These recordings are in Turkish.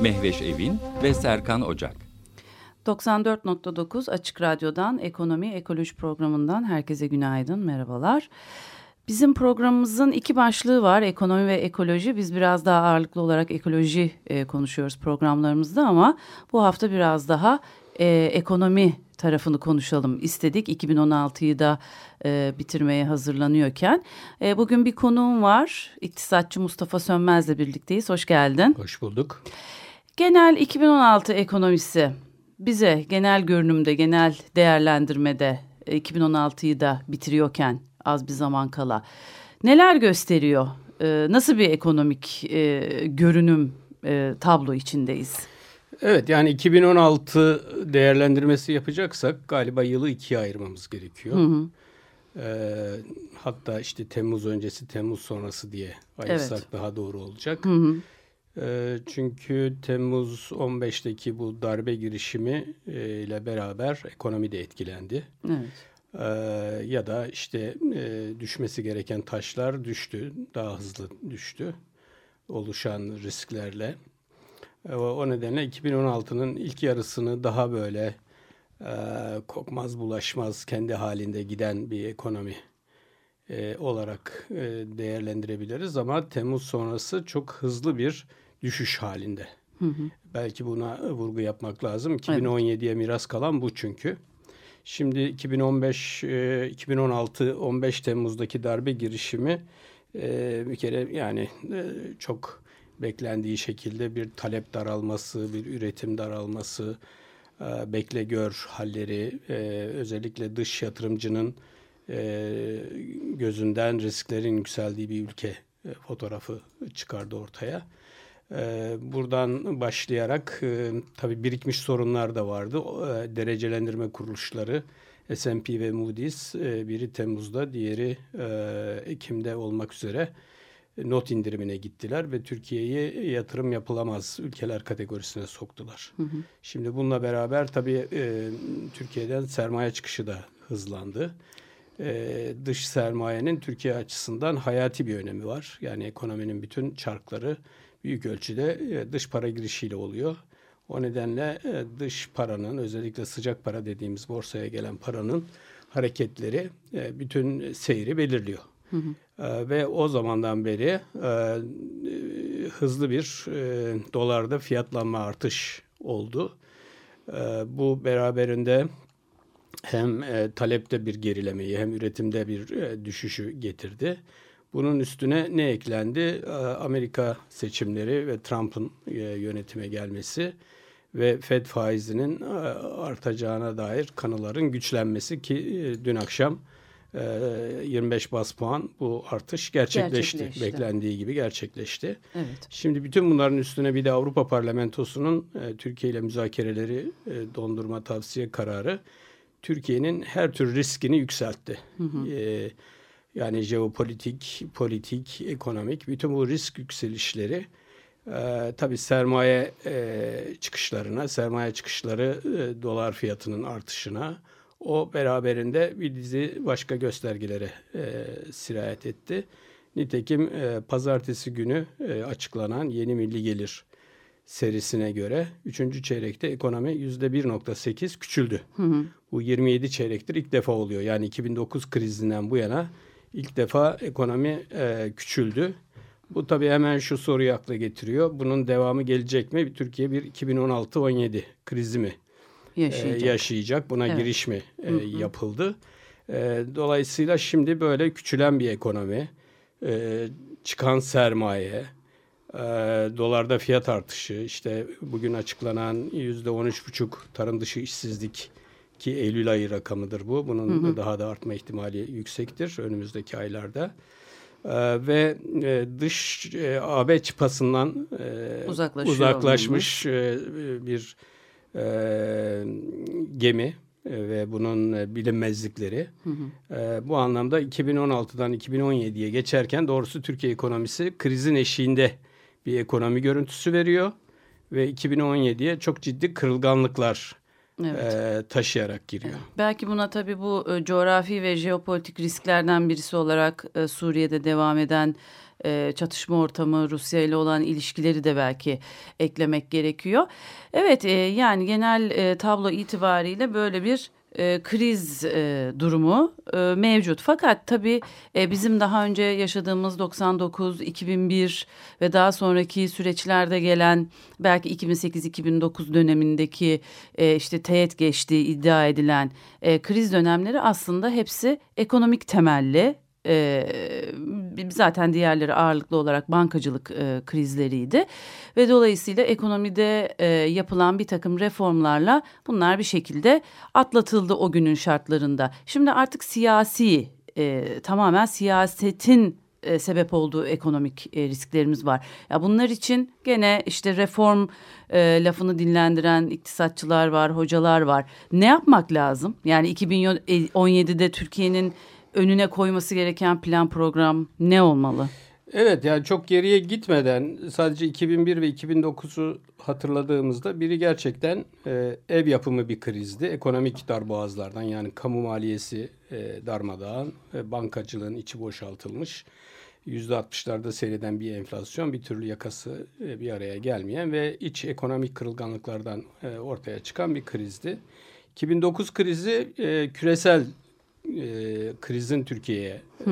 Mehveş Evin ve Serkan Ocak. 94.9 Açık Radyo'dan Ekonomi Ekoloji programından herkese günaydın, merhabalar. Bizim programımızın iki başlığı var, ekonomi ve ekoloji. Biz biraz daha ağırlıklı olarak ekoloji e, konuşuyoruz programlarımızda ama bu hafta biraz daha e, ekonomi tarafını konuşalım istedik. 2016'yı da e, bitirmeye hazırlanıyorken. E, bugün bir konuğum var. İktisatçı Mustafa Sönmez'le birlikteyiz. Hoş geldin. Hoş bulduk. Genel 2016 ekonomisi bize genel görünümde, genel değerlendirmede 2016'yı e, da bitiriyorken az bir zaman kala neler gösteriyor? E, nasıl bir ekonomik e, görünüm tablo içindeyiz? Evet yani 2016 değerlendirmesi yapacaksak galiba yılı ikiye ayırmamız gerekiyor. Hı hı. Ee, hatta işte Temmuz öncesi, Temmuz sonrası diye ayırsak evet. daha doğru olacak. Hı hı. Ee, çünkü Temmuz 15'teki bu darbe girişimi e, ile beraber ekonomi de etkilendi. Evet. Ee, ya da işte e, düşmesi gereken taşlar düştü, daha hızlı düştü oluşan risklerle. E, o nedenle 2016'nın ilk yarısını daha böyle e, kokmaz bulaşmaz kendi halinde giden bir ekonomi e, olarak e, değerlendirebiliriz. Ama Temmuz sonrası çok hızlı bir düşüş halinde. Hı hı. Belki buna vurgu yapmak lazım. 2017'ye miras kalan bu çünkü. Şimdi 2015, e, 2016, 15 Temmuz'daki darbe girişimi e, bir kere yani e, çok beklendiği şekilde bir talep daralması, bir üretim daralması, e, bekle gör halleri, e, özellikle dış yatırımcının e, gözünden risklerin yükseldiği bir ülke fotoğrafı çıkardı ortaya. Buradan başlayarak tabii birikmiş sorunlar da vardı. Derecelendirme kuruluşları S&P ve Moody's biri Temmuz'da diğeri Ekim'de olmak üzere not indirimine gittiler ve Türkiye'yi yatırım yapılamaz ülkeler kategorisine soktular. Hı hı. Şimdi bununla beraber tabii e, Türkiye'den sermaye çıkışı da hızlandı. E, dış sermayenin Türkiye açısından hayati bir önemi var. Yani ekonominin bütün çarkları büyük ölçüde e, dış para girişiyle oluyor. O nedenle e, dış paranın özellikle sıcak para dediğimiz borsaya gelen paranın hareketleri e, bütün seyri belirliyor. Hı hı. Ve o zamandan beri hızlı bir dolarda fiyatlanma artış oldu. Bu beraberinde hem talepte bir gerilemeyi hem üretimde bir düşüşü getirdi. Bunun üstüne ne eklendi? E, Amerika seçimleri ve Trump'ın e, yönetime gelmesi ve Fed faizinin e, artacağına dair kanıların güçlenmesi ki e, dün akşam 25 ee, bas puan bu artış gerçekleşti. gerçekleşti. Beklendiği gibi gerçekleşti. Evet. Şimdi bütün bunların üstüne bir de Avrupa Parlamentosu'nun Türkiye ile müzakereleri dondurma tavsiye kararı Türkiye'nin her tür riskini yükseltti. Hı hı. E, yani jeopolitik, politik, ekonomik bütün bu risk yükselişleri e, tabii sermaye e, çıkışlarına, sermaye çıkışları e, dolar fiyatının artışına, o beraberinde bir dizi başka göstergelere e, sirayet etti. Nitekim e, pazartesi günü e, açıklanan yeni milli gelir serisine göre 3. çeyrekte ekonomi %1.8 küçüldü. Hı hı. Bu 27 çeyrektir ilk defa oluyor. Yani 2009 krizinden bu yana ilk defa ekonomi e, küçüldü. Bu tabii hemen şu soruyu akla getiriyor. Bunun devamı gelecek mi? Türkiye bir 2016-17 krizi mi yaşayacak. E, yaşayacak. Buna evet. giriş mi e, yapıldı? E, dolayısıyla şimdi böyle küçülen bir ekonomi, e, çıkan sermaye, e, dolarda fiyat artışı, işte bugün açıklanan yüzde on üç buçuk tarım dışı işsizlik ki Eylül ayı rakamıdır bu. Bunun hı hı. daha da artma ihtimali yüksektir önümüzdeki aylarda. Ee, ve e, dış e, AB çıpasından e, uzaklaşmış e, bir e, gemi e, ve bunun e, bilinmezlikleri. Hı hı. E, bu anlamda 2016'dan 2017'ye geçerken doğrusu Türkiye ekonomisi krizin eşiğinde bir ekonomi görüntüsü veriyor ve 2017'ye çok ciddi kırılganlıklar evet. e, taşıyarak giriyor. Belki buna tabii bu e, coğrafi ve jeopolitik risklerden birisi olarak e, Suriye'de devam eden e, çatışma ortamı, Rusya ile olan ilişkileri de belki eklemek gerekiyor. Evet e, yani genel e, tablo itibariyle böyle bir e, kriz e, durumu e, mevcut. Fakat tabii e, bizim daha önce yaşadığımız 99, 2001 ve daha sonraki süreçlerde gelen belki 2008-2009 dönemindeki e, işte teğet geçtiği iddia edilen e, kriz dönemleri aslında hepsi ekonomik temelli e, zaten diğerleri ağırlıklı olarak bankacılık e, krizleriydi ve dolayısıyla ekonomide e, yapılan bir takım reformlarla bunlar bir şekilde atlatıldı o günün şartlarında. Şimdi artık siyasi e, tamamen siyasetin e, sebep olduğu ekonomik e, risklerimiz var. Ya bunlar için gene işte reform e, lafını dinlendiren iktisatçılar var, hocalar var. Ne yapmak lazım? Yani 2017'de Türkiye'nin önüne koyması gereken plan program ne olmalı? Evet yani çok geriye gitmeden sadece 2001 ve 2009'u hatırladığımızda biri gerçekten e, ev yapımı bir krizdi. Ekonomik darboğazlardan yani kamu maliyesi e, darmadağın, e, bankacılığın içi boşaltılmış. %60'larda seyreden bir enflasyon bir türlü yakası e, bir araya gelmeyen ve iç ekonomik kırılganlıklardan e, ortaya çıkan bir krizdi. 2009 krizi e, küresel e, krizin Türkiye'ye e,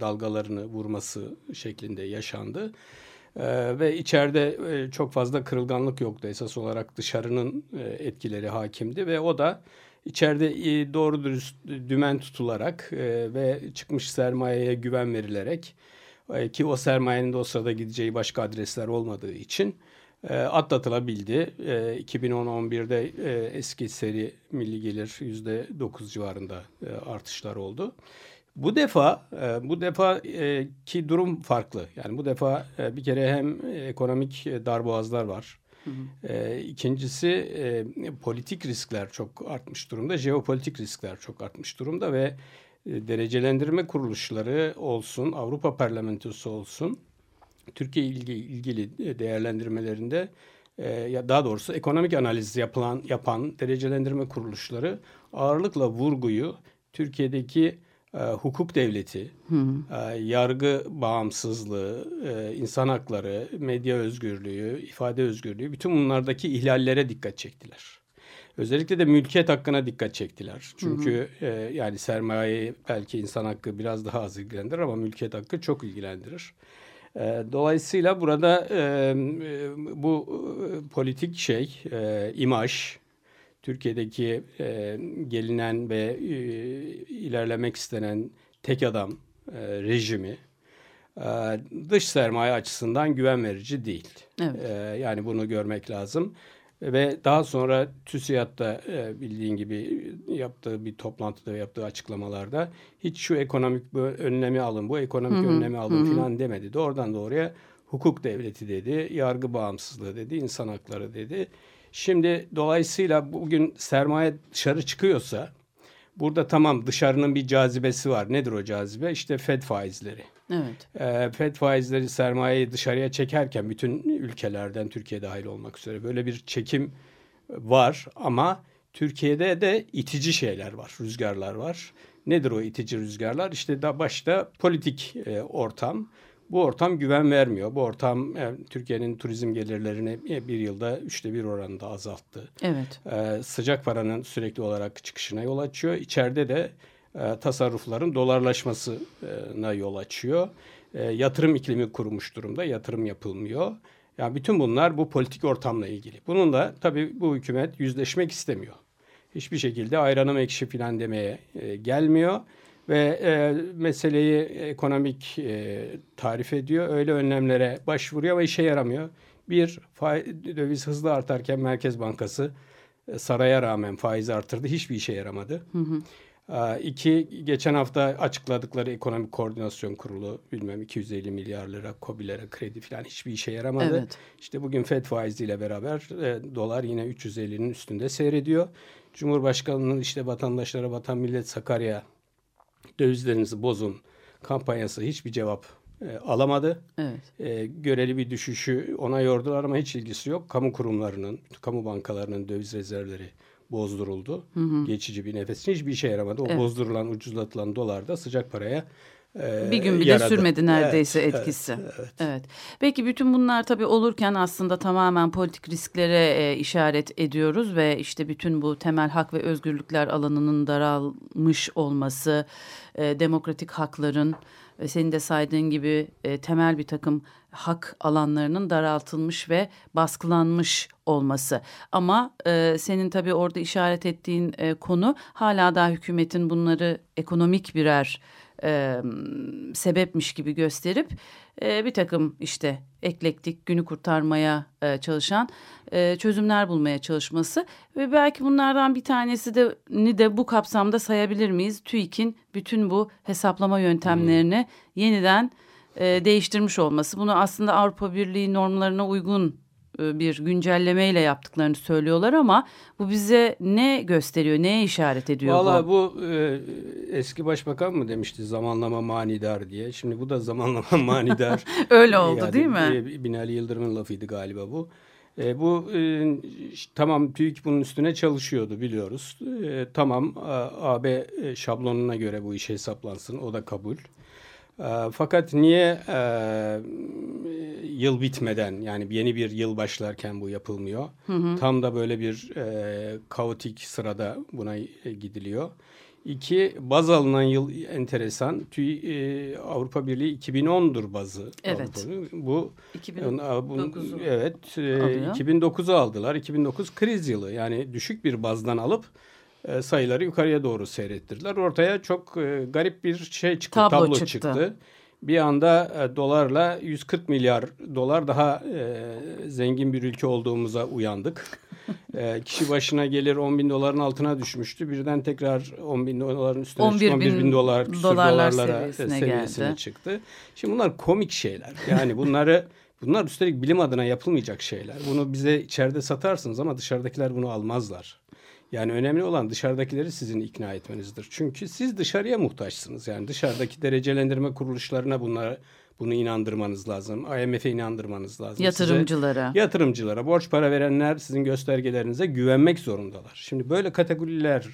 dalgalarını vurması şeklinde yaşandı. E, ve içeride e, çok fazla kırılganlık yoktu. Esas olarak dışarının e, etkileri hakimdi ve o da içeride e, doğru dürüst dümen tutularak e, ve çıkmış sermayeye güven verilerek e, ki o sermayenin de o sırada gideceği başka adresler olmadığı için e, atlatılabildi. E, 2010-11'de e, eski seri milli gelir %9 civarında e, artışlar oldu. Bu defa e, bu defa e, ki durum farklı. Yani bu defa e, bir kere hem ekonomik darboğazlar var. Hı hı. İkincisi politik riskler çok artmış durumda. Jeopolitik riskler çok artmış durumda ve derecelendirme kuruluşları olsun, Avrupa Parlamentosu olsun Türkiye ilgi, ilgili değerlendirmelerinde e, ya daha doğrusu ekonomik analiz yapılan yapan derecelendirme kuruluşları ağırlıkla vurguyu Türkiye'deki e, hukuk devleti, E, yargı bağımsızlığı, e, insan hakları, medya özgürlüğü, ifade özgürlüğü bütün bunlardaki ihlallere dikkat çektiler. Özellikle de mülkiyet hakkına dikkat çektiler. Çünkü hı hı. E, yani sermaye belki insan hakkı biraz daha az ilgilendirir ama mülkiyet hakkı çok ilgilendirir. Dolayısıyla burada e, e, bu e, politik şey, imaj, Türkiye'deki gelinen ve ilerlemek istenen tek adam rejimi dış sermaye açısından güven verici değil. Evet. Yani bunu görmek lazım. Ve daha sonra TÜSİAD'da e, bildiğin gibi yaptığı bir toplantıda yaptığı açıklamalarda hiç şu ekonomik bu önlemi alın, bu ekonomik hı hı. önlemi alın hı hı. falan demedi. Doğrudan doğruya hukuk devleti dedi, yargı bağımsızlığı dedi, insan hakları dedi. Şimdi dolayısıyla bugün sermaye dışarı çıkıyorsa burada tamam dışarının bir cazibesi var. Nedir o cazibe? İşte Fed faizleri. Evet. E, FED faizleri sermayeyi dışarıya çekerken bütün ülkelerden Türkiye dahil olmak üzere böyle bir çekim var ama Türkiye'de de itici şeyler var, rüzgarlar var. Nedir o itici rüzgarlar? İşte da başta politik e, ortam. Bu ortam güven vermiyor. Bu ortam e, Türkiye'nin turizm gelirlerini e, bir yılda üçte bir oranında azalttı. Evet. E, sıcak paranın sürekli olarak çıkışına yol açıyor. İçeride de e, tasarrufların dolarlaşmasına yol açıyor. E, yatırım iklimi kurmuş durumda. Yatırım yapılmıyor. Yani bütün bunlar bu politik ortamla ilgili. Bununla tabii bu hükümet yüzleşmek istemiyor. Hiçbir şekilde ayranım ekşi filan demeye e, gelmiyor ve e, meseleyi ekonomik e, tarif ediyor. Öyle önlemlere başvuruyor ama işe yaramıyor. Bir, döviz hızlı artarken Merkez Bankası e, saraya rağmen faiz arttırdı. Hiçbir işe yaramadı. Hı hı. Ee, iki, geçen hafta açıkladıkları ekonomik koordinasyon kurulu bilmem 250 milyar lira COBİ'lere kredi falan hiçbir işe yaramadı. Evet. İşte bugün FED faiziyle beraber e, dolar yine 350'nin üstünde seyrediyor. Cumhurbaşkanının işte vatandaşlara vatan millet Sakarya dövizlerinizi bozun kampanyası hiçbir cevap e, alamadı. Evet. E, göreli bir düşüşü ona yordular ama hiç ilgisi yok. Kamu kurumlarının, kamu bankalarının döviz rezervleri bozduruldu. Hı hı. Geçici bir nefes için hiçbir işe yaramadı. O evet. bozdurulan, ucuzlatılan dolar da sıcak paraya bir gün bile yaradı. sürmedi neredeyse evet, etkisi. Evet, evet. evet. Peki bütün bunlar tabii olurken aslında tamamen politik risklere e, işaret ediyoruz ve işte bütün bu temel hak ve özgürlükler alanının daralmış olması, e, demokratik hakların ve senin de saydığın gibi e, temel bir takım hak alanlarının daraltılmış ve baskılanmış olması. Ama e, senin tabii orada işaret ettiğin e, konu hala daha hükümetin bunları ekonomik birer e, sebepmiş gibi gösterip e, bir takım işte eklektik günü kurtarmaya e, çalışan e, çözümler bulmaya çalışması ve belki bunlardan bir tanesi de ni de bu kapsamda sayabilir miyiz? TÜİK'in bütün bu hesaplama yöntemlerini hmm. yeniden e, değiştirmiş olması. Bunu aslında Avrupa Birliği normlarına uygun e, bir güncellemeyle yaptıklarını söylüyorlar ama bu bize ne gösteriyor, neye işaret ediyor Vallahi bu? bu e, eski başbakan mı demişti zamanlama manidar diye. Şimdi bu da zamanlama manidar. Öyle oldu yani, değil mi? E, Binali Yıldırım'ın lafıydı galiba bu. E, bu e, tamam TÜİK bunun üstüne çalışıyordu biliyoruz. E, tamam AB şablonuna göre bu iş hesaplansın o da kabul. E, fakat niye e, yıl bitmeden yani yeni bir yıl başlarken bu yapılmıyor? Hı hı. Tam da böyle bir e, kaotik sırada buna e, gidiliyor. İki, baz alınan yıl enteresan. TÜİ, e, Avrupa Birliği 2010'dur bazı. Evet. Avrupa. Bu 2009'u evet, e, 2009'u aldılar. 2009 kriz yılı. Yani düşük bir bazdan alıp e, sayıları yukarıya doğru seyrettirdiler. Ortaya çok e, garip bir şey çıktı, tablo, tablo çıktı. çıktı. Bir anda e, dolarla 140 milyar dolar daha e, zengin bir ülke olduğumuza uyandık. e, kişi başına gelir 10 bin doların altına düşmüştü. Birden tekrar 10 bin doların üstüne 11 çıktı. 11 bin, bin dolar dolarlar dolarlara seviyesine, seviyesine çıktı. Şimdi bunlar komik şeyler. Yani bunları bunlar üstelik bilim adına yapılmayacak şeyler. Bunu bize içeride satarsınız ama dışarıdakiler bunu almazlar. Yani önemli olan dışarıdakileri sizin ikna etmenizdir. Çünkü siz dışarıya muhtaçsınız. Yani dışarıdaki derecelendirme kuruluşlarına bunları bunu inandırmanız lazım. IMF'e inandırmanız lazım. Yatırımcılara. Size, yatırımcılara. Borç para verenler sizin göstergelerinize güvenmek zorundalar. Şimdi böyle kategoriler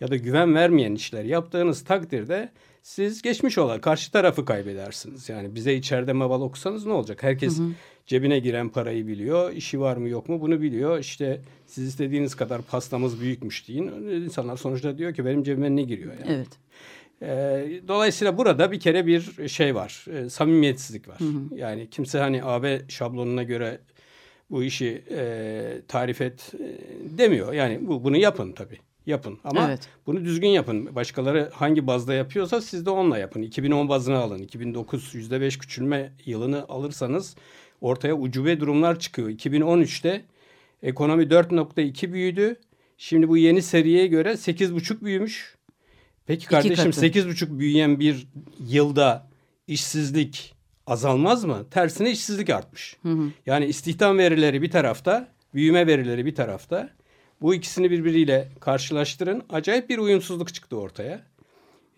ya da güven vermeyen işler yaptığınız takdirde siz geçmiş olan karşı tarafı kaybedersiniz. Yani bize içeride maval okusanız ne olacak? Herkes hı hı. cebine giren parayı biliyor. İşi var mı yok mu bunu biliyor. İşte siz istediğiniz kadar pastamız büyükmüş deyin. İnsanlar sonuçta diyor ki benim cebime ne giriyor yani. Evet. E, dolayısıyla burada bir kere bir şey var. E, samimiyetsizlik var. Hı hı. Yani kimse hani AB şablonuna göre bu işi e, tarif et e, demiyor. Yani bu, bunu yapın tabii yapın. Ama evet. bunu düzgün yapın. Başkaları hangi bazda yapıyorsa siz de onunla yapın. 2010 bazını alın. 2009 %5 küçülme yılını alırsanız ortaya ucube durumlar çıkıyor. 2013'te ekonomi 4.2 büyüdü. Şimdi bu yeni seriye göre 8.5 büyümüş. Peki kardeşim 8.5 büyüyen bir yılda işsizlik azalmaz mı? Tersine işsizlik artmış. Hı hı. Yani istihdam verileri bir tarafta, büyüme verileri bir tarafta. Bu ikisini birbiriyle karşılaştırın. Acayip bir uyumsuzluk çıktı ortaya.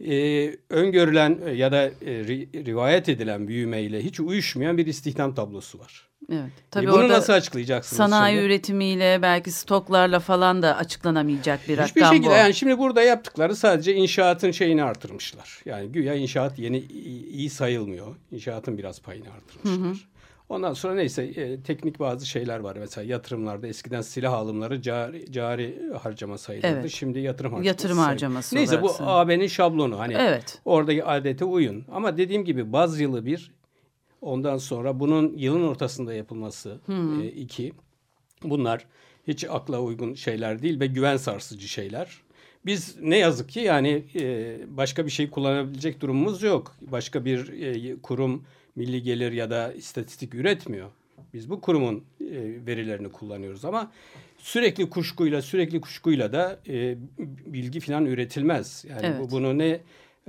Ee, öngörülen ya da e, rivayet edilen büyümeyle hiç uyuşmayan bir istihdam tablosu var. Evet. Tabii e bunu nasıl açıklayacaksınız? Sanayi şimdi? üretimiyle belki stoklarla falan da açıklanamayacak bir Hiçbir rakam şekilde, bu. Yani şimdi burada yaptıkları sadece inşaatın şeyini artırmışlar. Yani güya inşaat yeni iyi sayılmıyor. İnşaatın biraz payını artırmışlar. Hı hı. Ondan sonra neyse e, teknik bazı şeyler var. Mesela yatırımlarda eskiden silah alımları cari, cari harcama sayılırdı. Evet. Şimdi yatırım harcaması. Yatırım harcaması. Neyse bu AB'nin şablonu. Hani evet. oradaki adete uyun. Ama dediğim gibi baz yılı bir. Ondan sonra bunun yılın ortasında yapılması hmm. e, iki. Bunlar hiç akla uygun şeyler değil ve güven sarsıcı şeyler. Biz ne yazık ki yani e, başka bir şey kullanabilecek durumumuz yok. Başka bir e, kurum milli gelir ya da istatistik üretmiyor. Biz bu kurumun verilerini kullanıyoruz ama sürekli kuşkuyla sürekli kuşkuyla da e, bilgi falan üretilmez. Yani evet. bu, bunu ne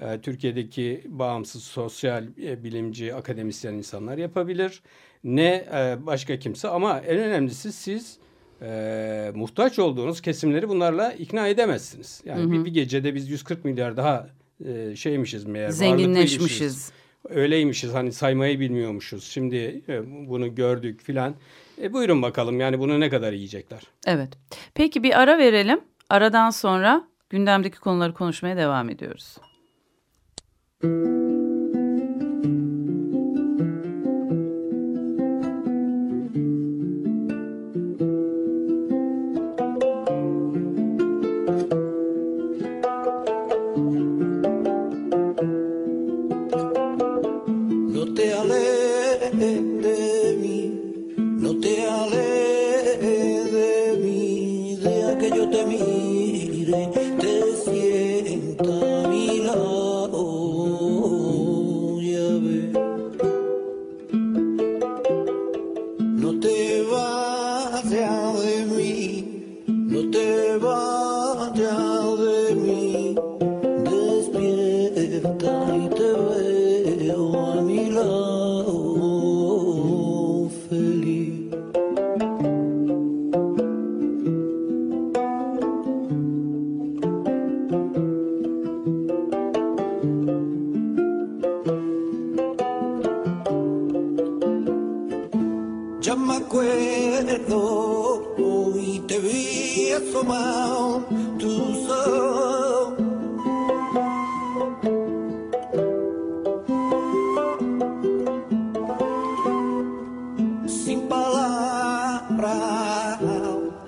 e, Türkiye'deki bağımsız sosyal e, bilimci akademisyen insanlar yapabilir ne e, başka kimse ama en önemlisi siz e, muhtaç olduğunuz kesimleri bunlarla ikna edemezsiniz. Yani hı hı. Bir, bir gecede biz 140 milyar daha e, şeymişiz meğer zenginleşmişiz. Öyleymişiz hani saymayı bilmiyormuşuz. Şimdi e, bunu gördük filan. E, buyurun bakalım yani bunu ne kadar yiyecekler. Evet. Peki bir ara verelim. Aradan sonra gündemdeki konuları konuşmaya devam ediyoruz. Müzik day.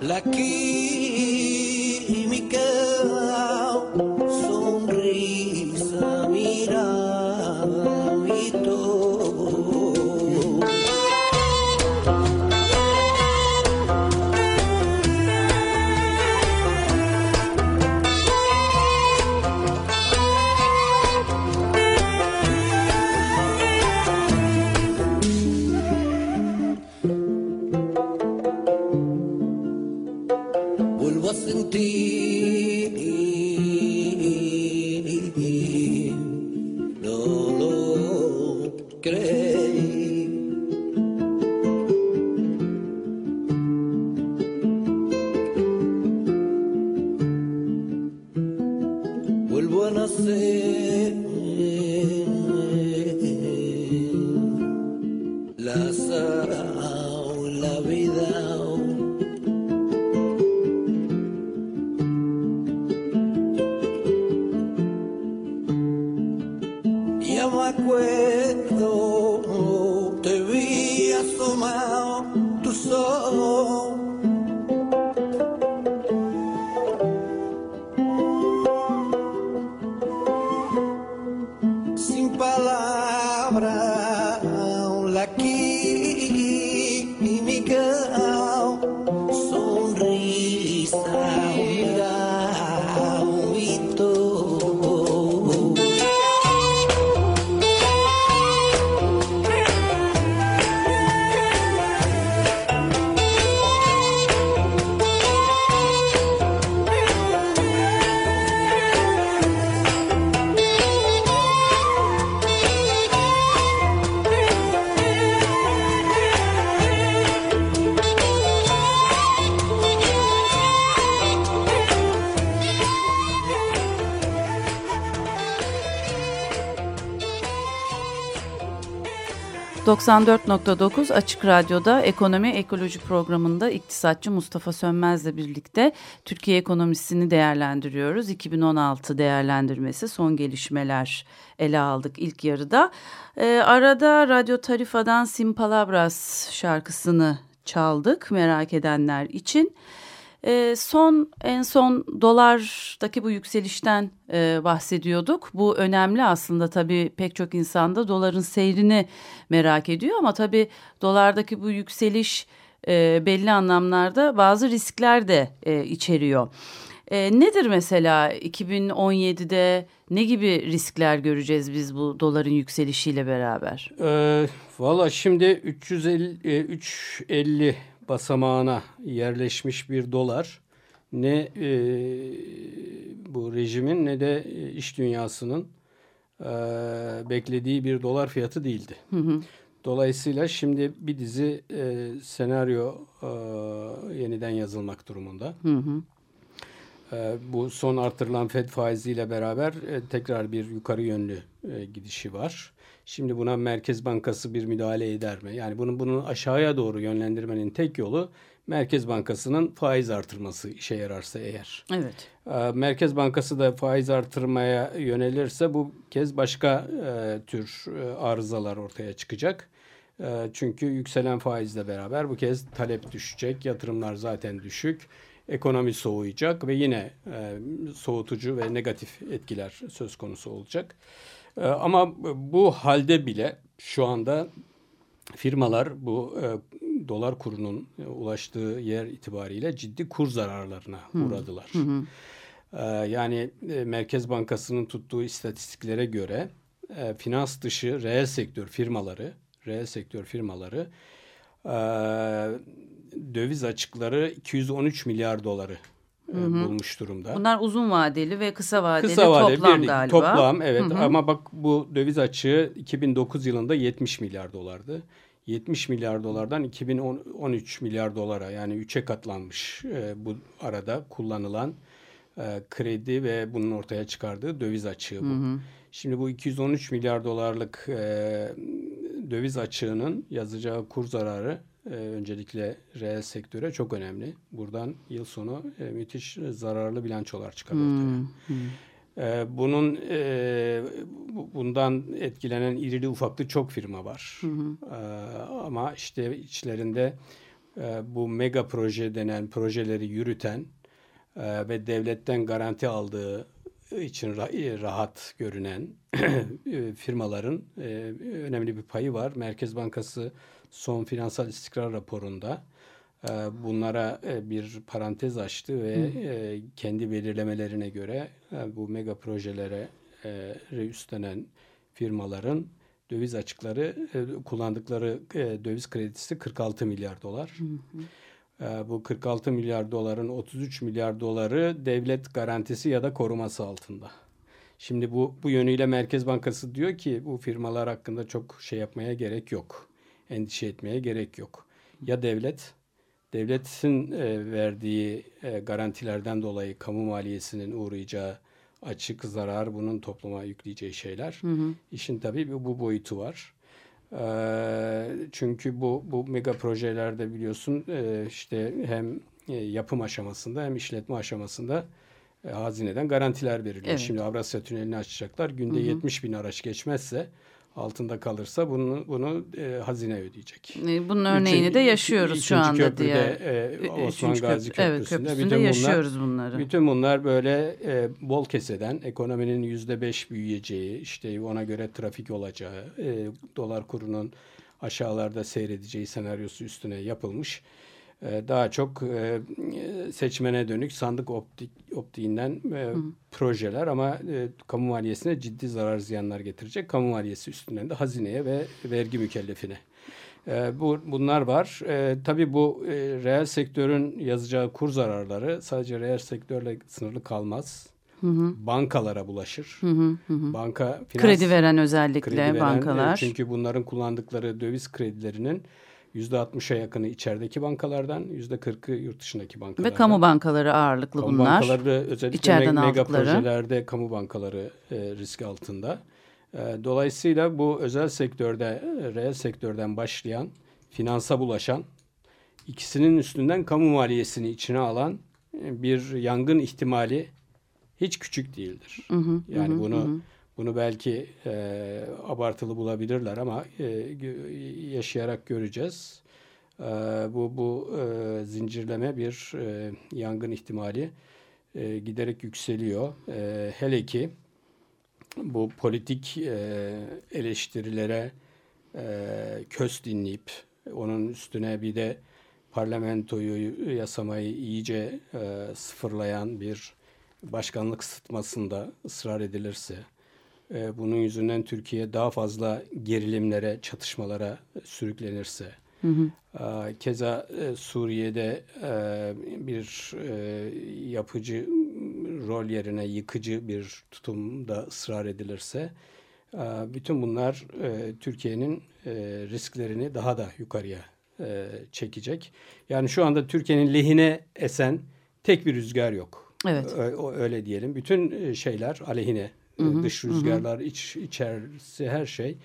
Lucky. la humildad. ...94.9 Açık Radyo'da Ekonomi Ekoloji programında iktisatçı Mustafa Sönmez'le birlikte Türkiye ekonomisini değerlendiriyoruz. 2016 değerlendirmesi son gelişmeler ele aldık ilk yarıda. Ee, arada Radyo Tarifa'dan Simpalabras şarkısını çaldık merak edenler için. E, son en son dolardaki bu yükselişten e, bahsediyorduk. Bu önemli aslında tabii pek çok insanda doların seyrini merak ediyor ama tabii dolardaki bu yükseliş e, belli anlamlarda bazı riskler de e, içeriyor. E, nedir mesela 2017'de ne gibi riskler göreceğiz biz bu doların yükselişiyle beraber? E, Valla şimdi 350, 350 basamağına yerleşmiş bir dolar ne e, bu rejimin ne de iş dünyasının e, beklediği bir dolar fiyatı değildi. Hı hı. Dolayısıyla şimdi bir dizi e, senaryo e, yeniden yazılmak durumunda. Hı hı. E, bu son artırılan FED faiziyle beraber e, tekrar bir yukarı yönlü e, gidişi var. Şimdi buna Merkez Bankası bir müdahale eder mi? Yani bunu bunu aşağıya doğru yönlendirmenin tek yolu Merkez Bankası'nın faiz artırması işe yararsa eğer. Evet. Ee, Merkez Bankası da faiz artırmaya yönelirse bu kez başka e, tür e, arızalar ortaya çıkacak. E, çünkü yükselen faizle beraber bu kez talep düşecek, yatırımlar zaten düşük, ekonomi soğuyacak ve yine soğutucu ve negatif etkiler söz konusu olacak. E, ama bu halde bile şu anda firmalar bu e, dolar kurunun e, ulaştığı yer itibariyle ciddi kur zararlarına uğradılar. Hı hı. E, yani e, Merkez Bankası'nın tuttuğu istatistiklere göre e, finans dışı reel sektör firmaları, reel sektör firmaları e, döviz açıkları 213 milyar doları Hı hı. bulmuş durumda. Bunlar uzun vadeli ve kısa vadeli kısa vadeli, toplam bir, galiba. Toplam evet hı hı. ama bak bu döviz açığı 2009 yılında 70 milyar dolardı. 70 milyar dolardan 2013 milyar dolara yani 3'e katlanmış e, bu arada kullanılan e, kredi ve bunun ortaya çıkardığı döviz açığı bu. Hı hı. Şimdi bu 213 milyar dolarlık e, döviz açığının yazacağı kur zararı e, öncelikle reel sektöre çok önemli. Buradan yıl sonu e, müthiş zararlı bilançolar çıkar ortaya. Hmm. Hmm. E, bunun e, bundan etkilenen irili ufaklı çok firma var. Hı hı. E, ama işte içlerinde e, bu mega proje denen projeleri yürüten e, ve devletten garanti aldığı için rahat görünen firmaların önemli bir payı var. Merkez Bankası son finansal istikrar raporunda e, bunlara bir parantez açtı ve Hı. kendi belirlemelerine göre bu mega projelere üstlenen firmaların döviz açıkları kullandıkları döviz kredisi 46 milyar dolar. Hı hı. Bu 46 milyar doların 33 milyar doları devlet garantisi ya da koruması altında. Şimdi bu bu yönüyle Merkez Bankası diyor ki bu firmalar hakkında çok şey yapmaya gerek yok. Endişe etmeye gerek yok. Ya devlet devletin e, verdiği e, garantilerden dolayı kamu maliyesinin uğrayacağı açık zarar bunun topluma yükleyeceği şeyler. Hı hı. İşin tabii bu, boyutu var. Ee, çünkü bu bu mega projelerde biliyorsun e, işte hem e, yapım aşamasında hem işletme aşamasında e, hazineden garantiler veriliyor. Evet. Şimdi Avrasya Tüneli'ni açacaklar. Günde hı hı. 70 bin araç geçmezse altında kalırsa bunu bunu e, hazine ödeyecek. E, bunun örneğini Üçün, de yaşıyoruz şu anda köprüde, diye. E, Osman Gazi Köprüsü'nde. Evet, köprüsünde bütün yaşıyoruz bunlar, bunları. Bütün bunlar böyle e, bol keseden ekonominin yüzde beş büyüyeceği, işte ona göre trafik olacağı, e, dolar kurunun aşağılarda seyredeceği senaryosu üstüne yapılmış daha çok e, seçmene dönük sandık optik optiğinden e, projeler ama e, kamu maliyesine ciddi zarar ziyanlar getirecek. Kamu maliyesi üstünden de hazineye ve vergi mükellefine. bu bunlar var. tabii bu reel sektörün yazacağı kur zararları sadece reel sektörle sınırlı kalmaz. Hı hı. Bankalara bulaşır. Hı hı hı. Banka finans, kredi veren özellikle kredi veren, bankalar. Çünkü bunların kullandıkları döviz kredilerinin %60'a yakını içerideki bankalardan, %40'ı yurt dışındaki bankalardan. Ve kamu bankaları ağırlıklı kamu bunlar. bankaları özellikle İçeriden mega aldıkları. projelerde kamu bankaları e, risk altında. E, dolayısıyla bu özel sektörde, e, reel sektörden başlayan, finansa bulaşan, ikisinin üstünden kamu maliyesini içine alan e, bir yangın ihtimali hiç küçük değildir. Hı hı, yani hı, bunu hı. Bunu belki e, abartılı bulabilirler ama e, yaşayarak göreceğiz. E, bu bu e, zincirleme bir e, yangın ihtimali e, giderek yükseliyor. E, hele ki bu politik e, eleştirilere e, köz dinleyip onun üstüne bir de parlamentoyu yasamayı iyice e, sıfırlayan bir başkanlık sıtmasında ısrar edilirse e, bunun yüzünden Türkiye daha fazla gerilimlere, çatışmalara sürüklenirse Hı hı. Keza Suriye'de bir yapıcı rol yerine yıkıcı bir tutumda ısrar edilirse bütün bunlar Türkiye'nin risklerini daha da yukarıya çekecek. Yani şu anda Türkiye'nin lehine esen tek bir rüzgar yok. Evet. Öyle diyelim. Bütün şeyler aleyhine. Hı hı, Dış rüzgarlar, hı. iç içerisi her şey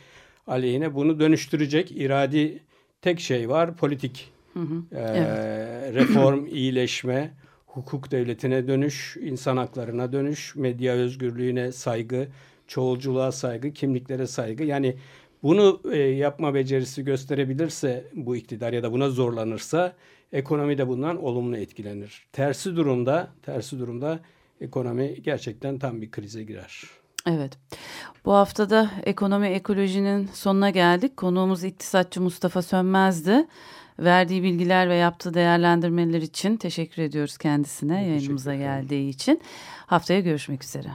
aleyhine. Bunu dönüştürecek iradi tek şey var politik. Hı hı. Ee, evet. Reform, iyileşme, hukuk devletine dönüş, insan haklarına dönüş, medya özgürlüğüne saygı, çoğulculuğa saygı, kimliklere saygı. Yani bunu e, yapma becerisi gösterebilirse bu iktidar ya da buna zorlanırsa ekonomi de bundan olumlu etkilenir. Tersi durumda, tersi durumda ekonomi gerçekten tam bir krize girer. Evet. Bu haftada ekonomi ekolojinin sonuna geldik. Konuğumuz iktisatçı Mustafa Sönmez'di. Verdiği bilgiler ve yaptığı değerlendirmeler için teşekkür ediyoruz kendisine evet, yayınımıza geldiği için. Haftaya görüşmek üzere.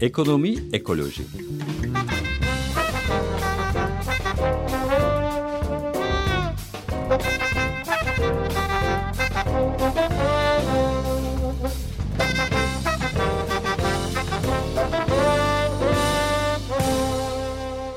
Ekonomi Ekoloji